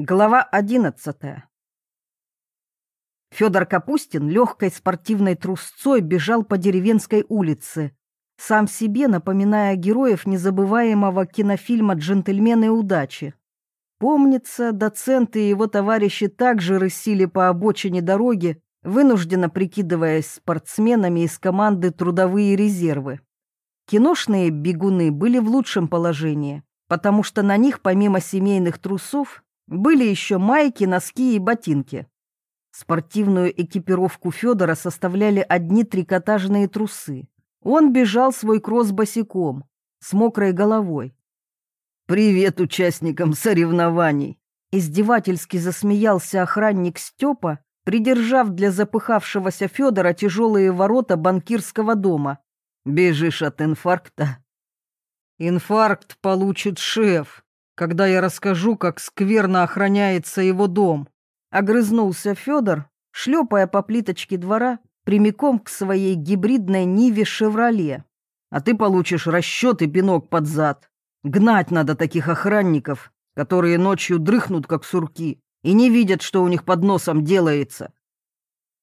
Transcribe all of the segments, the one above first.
Глава одиннадцатая. Федор Капустин легкой спортивной трусцой бежал по деревенской улице, сам себе напоминая героев незабываемого кинофильма «Джентльмены удачи». Помнится, доценты и его товарищи также рысили по обочине дороги, вынужденно прикидываясь спортсменами из команды «Трудовые резервы». Киношные бегуны были в лучшем положении, потому что на них, помимо семейных трусов, были еще майки, носки и ботинки. Спортивную экипировку Федора составляли одни трикотажные трусы. Он бежал свой кросс босиком, с мокрой головой. «Привет участникам соревнований!» Издевательски засмеялся охранник Степа, придержав для запыхавшегося Федора тяжелые ворота банкирского дома. «Бежишь от инфаркта?» «Инфаркт получит шеф», когда я расскажу, как скверно охраняется его дом. Огрызнулся Федор, шлепая по плиточке двора прямиком к своей гибридной Ниве «Шевроле». А ты получишь расчет и пинок под зад. Гнать надо таких охранников, которые ночью дрыхнут, как сурки, и не видят, что у них под носом делается.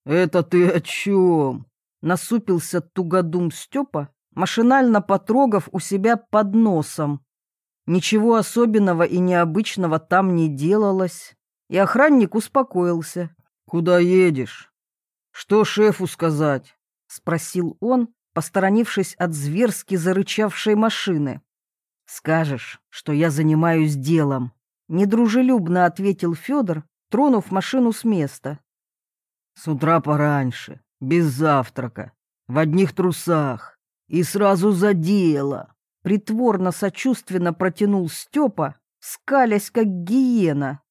«Это ты о чем?» Насупился тугодум Степа, машинально потрогав у себя под носом. Ничего особенного и необычного там не делалось, и охранник успокоился. «Куда едешь? Что шефу сказать?» — спросил он, посторонившись от зверски зарычавшей машины. «Скажешь, что я занимаюсь делом», — недружелюбно ответил Федор, тронув машину с места. «С утра пораньше, без завтрака, в одних трусах и сразу за дело», Притворно-сочувственно протянул Степа, скалясь, как гиена.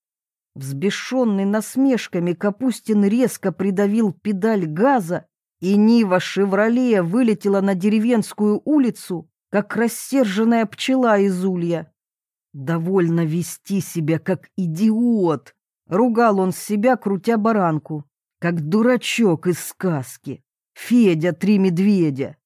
Взбешенный насмешками Капустин резко придавил педаль газа, и Нива «Шевроле» вылетела на деревенскую улицу, как рассерженная пчела из улья. «Довольно вести себя, как идиот!» — ругал он себя, крутя баранку, как дурачок из сказки. «Федя, три медведя!»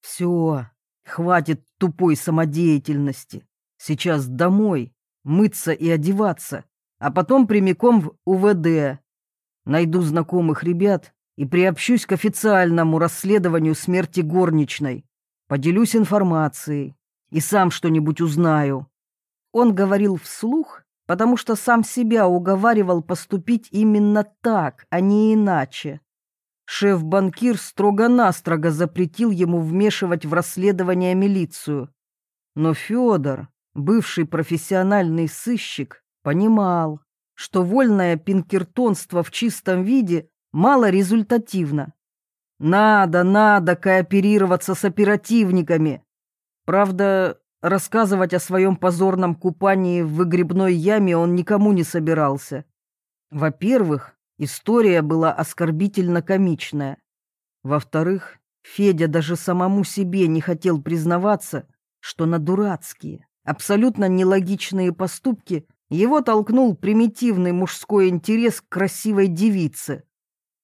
«Все, хватит тупой самодеятельности. Сейчас домой, мыться и одеваться, а потом прямиком в УВД. Найду знакомых ребят и приобщусь к официальному расследованию смерти горничной. Поделюсь информацией и сам что-нибудь узнаю. Он говорил вслух, потому что сам себя уговаривал поступить именно так, а не иначе. Шеф-банкир строго-настрого запретил ему вмешивать в расследование милицию. Но Федор, бывший профессиональный сыщик, понимал, что вольное пинкертонство в чистом виде мало результативно. Надо, надо кооперироваться с оперативниками. Правда, рассказывать о своем позорном купании в выгребной яме он никому не собирался. Во-первых, История была оскорбительно комичная. Во-вторых, Федя даже самому себе не хотел признаваться, что на дурацкие, абсолютно нелогичные поступки его толкнул примитивный мужской интерес к красивой девице.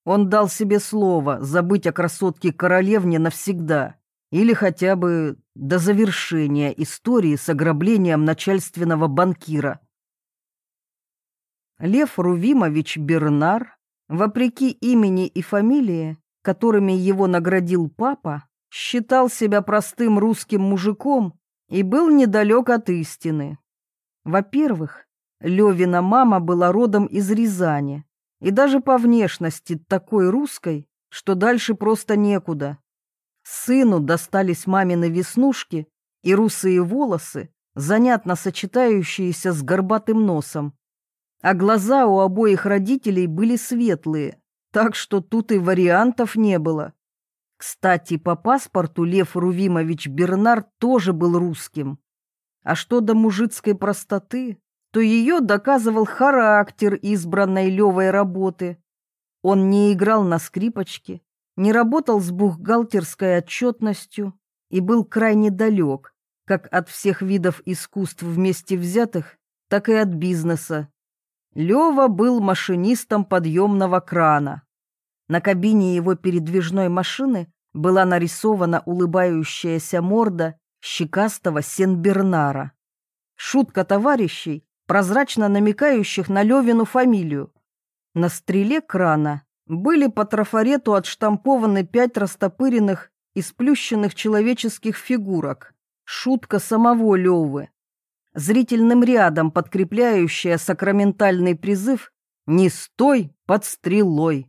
Он дал себе слово забыть о красотке-королевне навсегда или хотя бы до завершения истории с ограблением начальственного банкира. Лев Рувимович Бернар, вопреки имени и фамилии, которыми его наградил папа, считал себя простым русским мужиком и был недалек от истины. Во-первых, Левина мама была родом из Рязани, и даже по внешности такой русской, что дальше просто некуда. Сыну достались мамины веснушки и русые волосы, занятно сочетающиеся с горбатым носом а глаза у обоих родителей были светлые, так что тут и вариантов не было. Кстати, по паспорту Лев Рувимович Бернар тоже был русским. А что до мужицкой простоты, то ее доказывал характер избранной Левой работы. Он не играл на скрипочке, не работал с бухгалтерской отчетностью и был крайне далек, как от всех видов искусств вместе взятых, так и от бизнеса. Лева был машинистом подъемного крана. На кабине его передвижной машины была нарисована улыбающаяся морда щекастого Сенбернара. Шутка товарищей, прозрачно намекающих на Левину фамилию. На стреле крана были по трафарету отштампованы пять растопыренных и сплющенных человеческих фигурок. Шутка самого Левы. Зрительным рядом подкрепляющая сакраментальный призыв «Не стой под стрелой».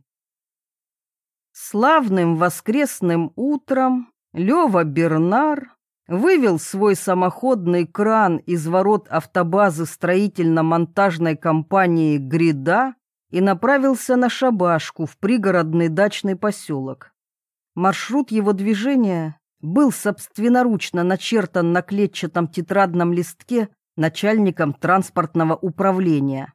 Славным воскресным утром Лева Бернар вывел свой самоходный кран из ворот автобазы строительно-монтажной компании «Грида» и направился на шабашку в пригородный дачный поселок. Маршрут его движения был собственноручно начертан на клетчатом тетрадном листке начальником транспортного управления.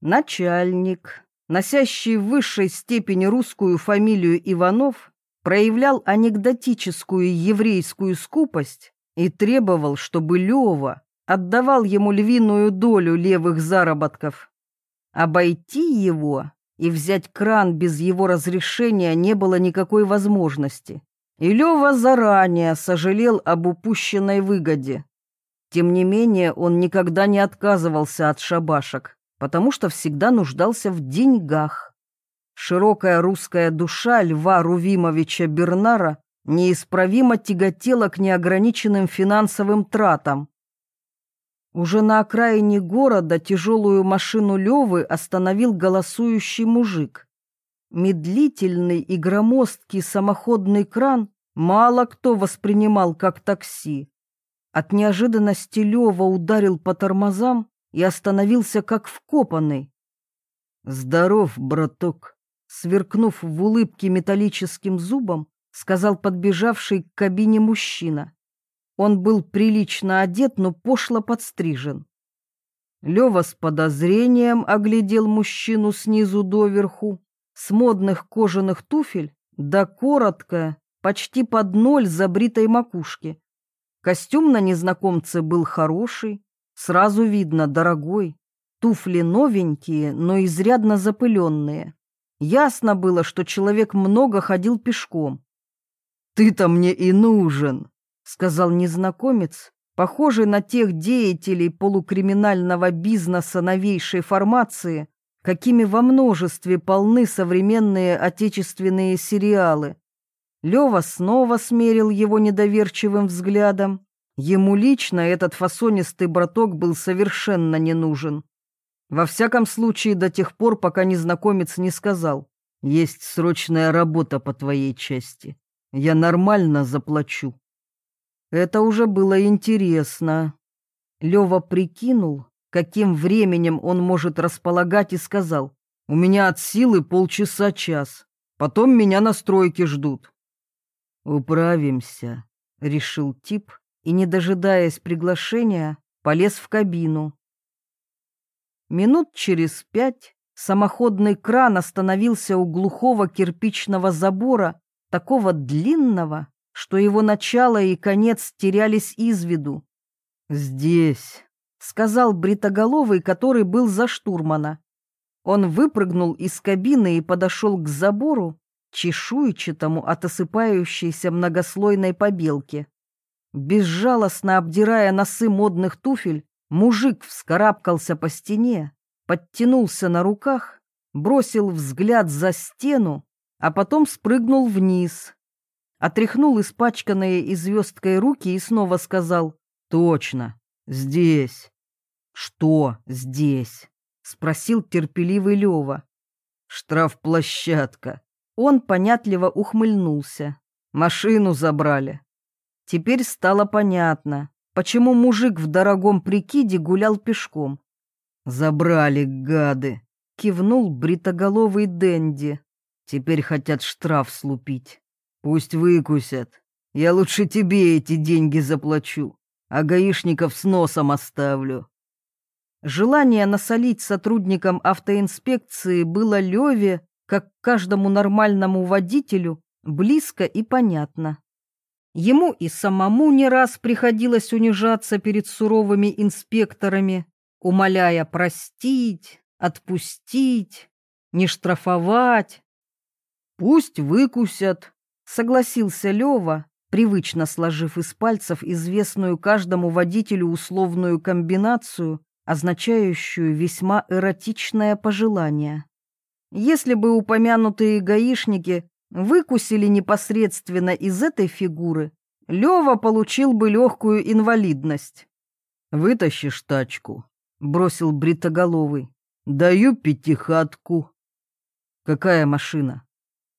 Начальник, носящий в высшей степени русскую фамилию Иванов, проявлял анекдотическую еврейскую скупость и требовал, чтобы Лева отдавал ему львиную долю левых заработков. Обойти его и взять кран без его разрешения не было никакой возможности. И Лева заранее сожалел об упущенной выгоде. Тем не менее, он никогда не отказывался от шабашек, потому что всегда нуждался в деньгах. Широкая русская душа Льва Рувимовича Бернара неисправимо тяготела к неограниченным финансовым тратам. Уже на окраине города тяжелую машину Левы остановил голосующий мужик. Медлительный и громоздкий самоходный кран мало кто воспринимал как такси. От неожиданности Лева ударил по тормозам и остановился как вкопанный. «Здоров, браток!» Сверкнув в улыбке металлическим зубом, сказал подбежавший к кабине мужчина. Он был прилично одет, но пошло подстрижен. Лева с подозрением оглядел мужчину снизу доверху, с модных кожаных туфель до коротко, почти под ноль забритой макушки. Костюм на незнакомце был хороший, сразу видно дорогой. Туфли новенькие, но изрядно запыленные. Ясно было, что человек много ходил пешком. «Ты-то мне и нужен!» сказал незнакомец, похожий на тех деятелей полукриминального бизнеса новейшей формации, какими во множестве полны современные отечественные сериалы. Лева снова смерил его недоверчивым взглядом. Ему лично этот фасонистый браток был совершенно не нужен. Во всяком случае, до тех пор, пока незнакомец не сказал. «Есть срочная работа по твоей части. Я нормально заплачу». Это уже было интересно. Лева прикинул, каким временем он может располагать, и сказал, «У меня от силы полчаса-час, потом меня на стройке ждут». «Управимся», — решил тип, и, не дожидаясь приглашения, полез в кабину. Минут через пять самоходный кран остановился у глухого кирпичного забора, такого длинного, что его начало и конец терялись из виду. «Здесь», — сказал бритоголовый, который был за штурмана. Он выпрыгнул из кабины и подошел к забору, чешуйчатому от осыпающейся многослойной побелки. Безжалостно обдирая носы модных туфель, мужик вскарабкался по стене, подтянулся на руках, бросил взгляд за стену, а потом спрыгнул вниз, отряхнул испачканные и звездкой руки и снова сказал «Точно, здесь». «Что здесь?» — спросил терпеливый Лева. «Штрафплощадка». Он понятливо ухмыльнулся. «Машину забрали». Теперь стало понятно, почему мужик в дорогом прикиде гулял пешком. «Забрали, гады!» — кивнул бритоголовый Дэнди. «Теперь хотят штраф слупить». Пусть выкусят. Я лучше тебе эти деньги заплачу, а гаишников с носом оставлю. Желание насолить сотрудникам автоинспекции было Леве, как каждому нормальному водителю, близко и понятно. Ему и самому не раз приходилось унижаться перед суровыми инспекторами, умоляя простить, отпустить, не штрафовать. Пусть выкусят, Согласился Лева, привычно сложив из пальцев известную каждому водителю условную комбинацию означающую весьма эротичное пожелание. Если бы упомянутые гаишники выкусили непосредственно из этой фигуры, Лева получил бы легкую инвалидность. «Вытащишь тачку», — бросил Бритоголовый. «Даю пятихатку». «Какая машина?»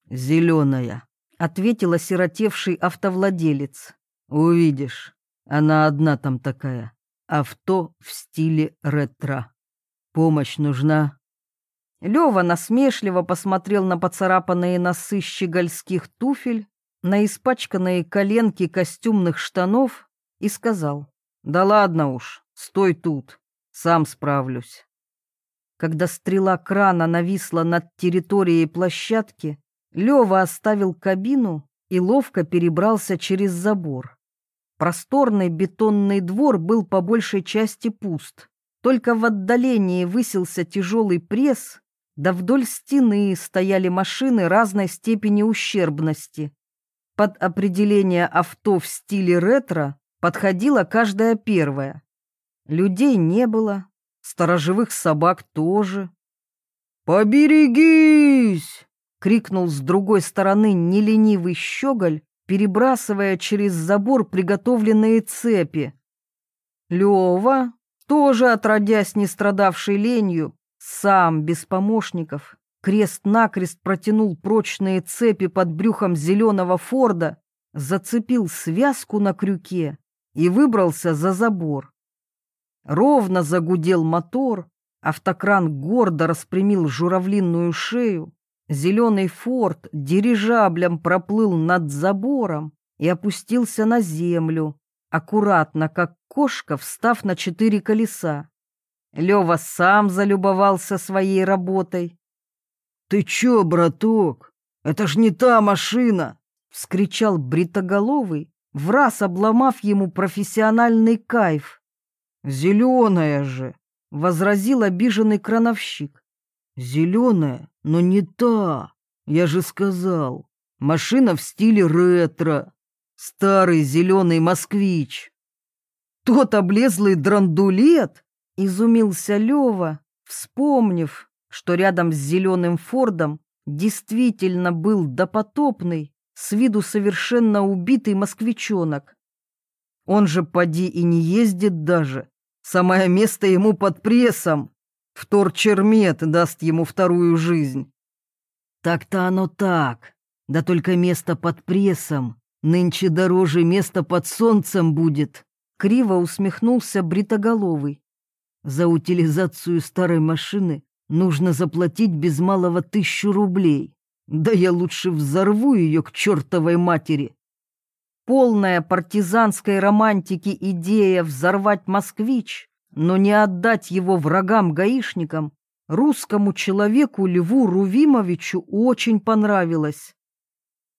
«Зеленая», — ответил осиротевший автовладелец. «Увидишь, она одна там такая. Авто в стиле ретро. Помощь нужна?» Лева насмешливо посмотрел на поцарапанные носы щегольских туфель, на испачканные коленки костюмных штанов и сказал, «Да ладно уж, стой тут, сам справлюсь». Когда стрела крана нависла над территорией площадки, Лева оставил кабину и ловко перебрался через забор. Просторный бетонный двор был по большей части пуст. Только в отдалении высился тяжелый пресс, да вдоль стены стояли машины разной степени ущербности. Под определение авто в стиле ретро подходила каждая первая. Людей не было, сторожевых собак тоже. «Поберегись!» — крикнул с другой стороны неленивый щеголь, перебрасывая через забор приготовленные цепи. Лева, тоже отродясь не страдавший ленью, сам, без помощников, крест-накрест протянул прочные цепи под брюхом зеленого Форда, зацепил связку на крюке и выбрался за забор. Ровно загудел мотор, автокран гордо распрямил журавлинную шею, зеленый форд дирижаблем проплыл над забором и опустился на землю, аккуратно, как кошка, встав на четыре колеса. Лева сам залюбовался своей работой. «Ты чё, браток? Это ж не та машина!» — вскричал бритоголовый, в раз обломав ему профессиональный кайф. «Зеленая же!» — возразил обиженный крановщик. «Зеленая, но не та, я же сказал. Машина в стиле ретро. Старый зеленый москвич». «Тот облезлый драндулет?» Изумился Лева, вспомнив, что рядом с зеленым Фордом действительно был допотопный, с виду совершенно убитый москвичонок. Он же поди и не ездит даже. Самое место ему под прессом. Вторчермет даст ему вторую жизнь. Так-то оно так. Да только место под прессом нынче дороже места под солнцем будет. Криво усмехнулся бритоголовый. За утилизацию старой машины нужно заплатить без малого тысячу рублей. Да я лучше взорву ее к чертовой матери. Полная партизанской романтики идея взорвать москвич, но не отдать его врагам-гаишникам, русскому человеку Льву Рувимовичу очень понравилась.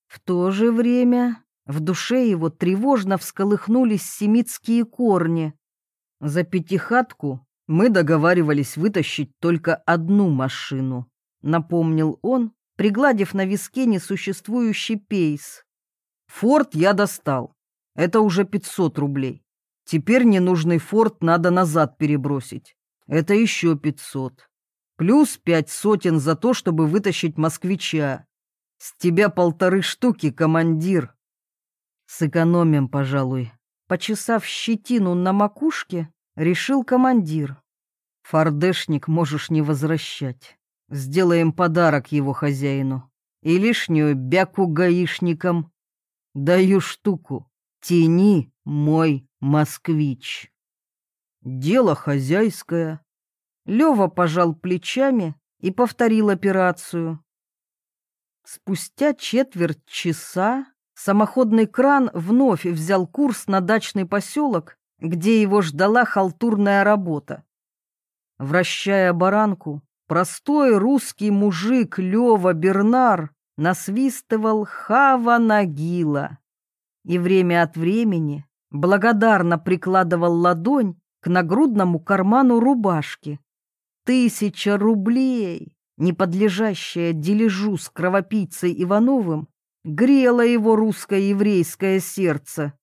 В то же время в душе его тревожно всколыхнулись семитские корни. За пятихатку мы договаривались вытащить только одну машину, напомнил он, пригладив на виске несуществующий пейс. Форт я достал. Это уже 500 рублей. Теперь ненужный форт надо назад перебросить. Это еще 500. Плюс пять сотен за то, чтобы вытащить москвича. С тебя полторы штуки, командир. Сэкономим, пожалуй. Почесав щетину на макушке, решил командир. Фардешник можешь не возвращать. Сделаем подарок его хозяину. И лишнюю бяку гаишникам. Даю штуку. Тяни мой москвич. Дело хозяйское. Лева пожал плечами и повторил операцию. Спустя четверть часа самоходный кран вновь взял курс на дачный поселок, где его ждала халтурная работа. Вращая баранку, простой русский мужик Лева Бернар насвистывал Хава Нагила и время от времени благодарно прикладывал ладонь к нагрудному карману рубашки. Тысяча рублей, не подлежащая дележу с кровопийцей Ивановым, грела его русско-еврейское сердце.